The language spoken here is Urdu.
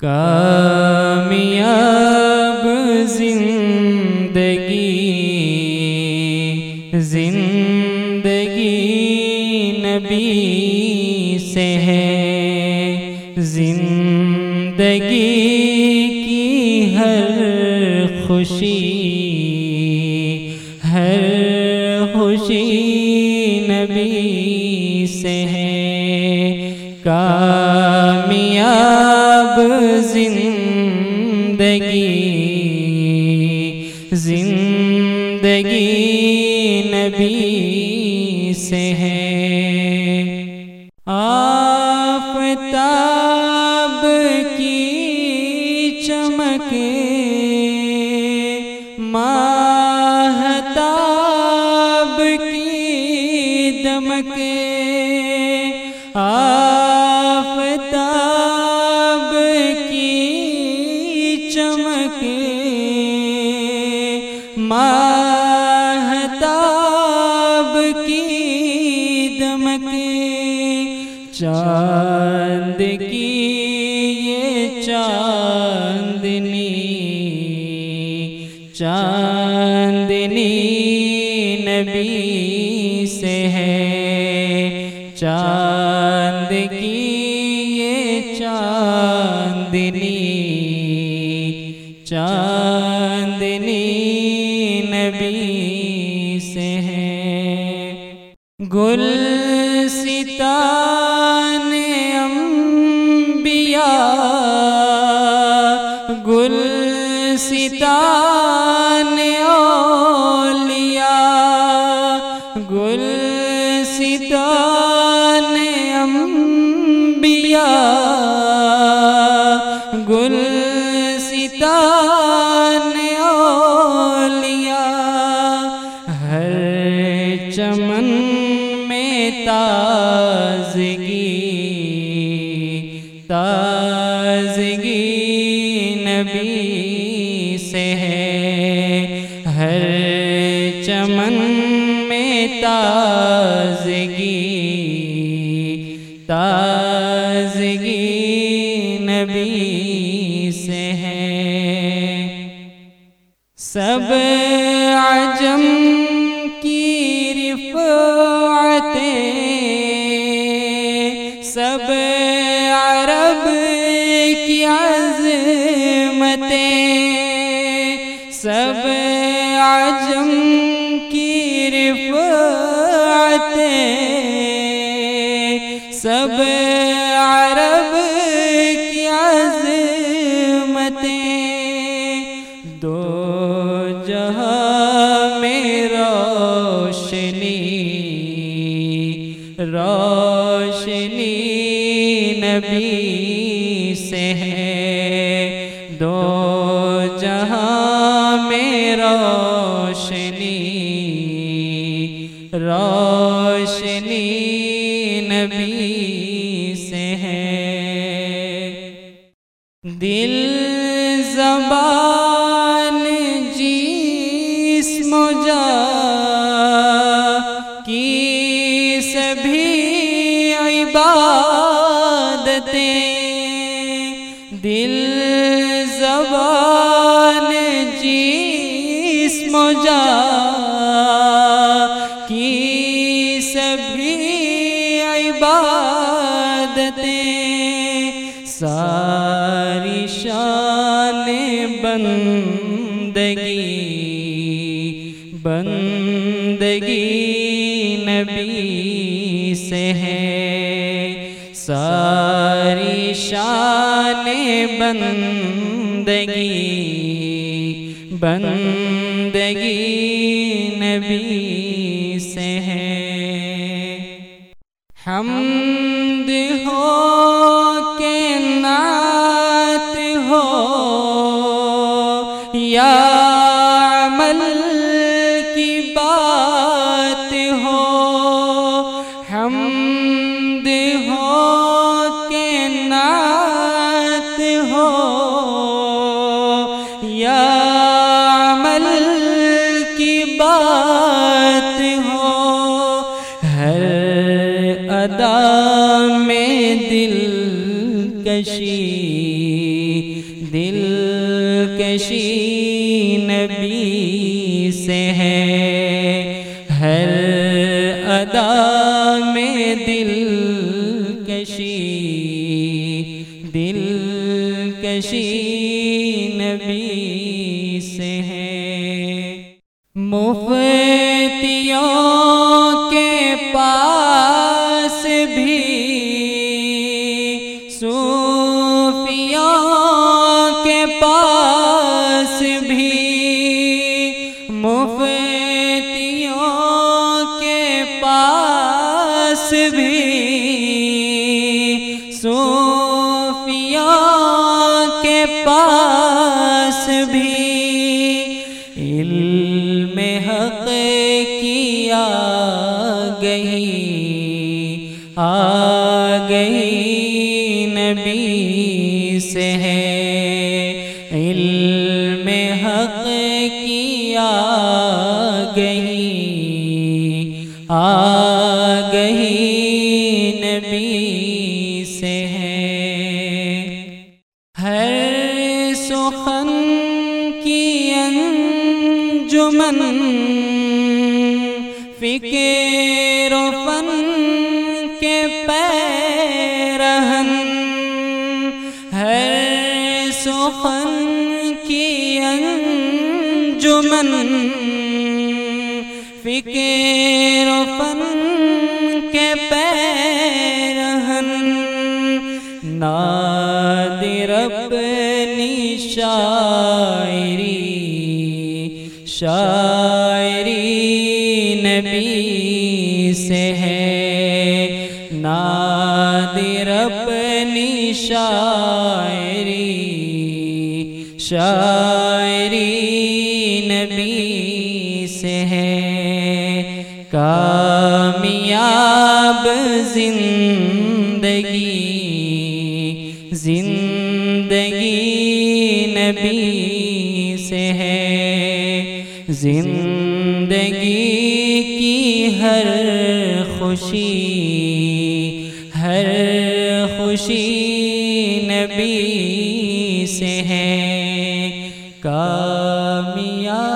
کامیاب زندگی زندگی نبی سے ہے۔ زندگی کی ہر خوشی اب زندگی زندگی نبی سے ہے۔ کی یہ چاندنی چاندنی نبی سے ہے۔ چاند کی یہ چاندنی چاندنی انبیاء گل ستان اولیاء ہر چمن میں تازگی تازگی۔ تازگی نبی سے ہے۔ سب عجم کی رفعتیں سب عرب کی سب عرب کی عظمتیں۔ دو جہاں میں روشنی روشنی نبی سے ہے۔ نبی سے ہے۔ دل زبان جسم و جا کی سبھی عبادتیں۔ دل زبان جسم و جا کی سبھی عبادتیں۔ ساری شان بندگی بندگی نبی سے ہے۔ ساری شان بندگی بندگی نبی سے ہے۔ حمد ہو کے نعت ہو یا عمل کی بات ہو۔ حمد ادا میں دل کشی دل کشی نبی سے ہے۔ ہر ادا میں دل کشی دل کشی نبی سے ہے۔ مفتیوں کی آ گئی آ گئی نبی سے ہے۔ علم حق کی آ گئی آ گئی نبی سے ہے۔ ہر سخن کی انجمن فکر و فن کے پیرہن ہر سخن کی انجمن فکر و فن کے پیرہن نادر اپنی شاعری شاعری نبی سے ہے۔ نادر اپنی شاعری شاعری نبی سے ہے۔ کامیاب زندگی زندگی نبی سے ہے۔ زندگی کی ہر خوشی ہر خوشی نبی سے ہے۔ کامیاب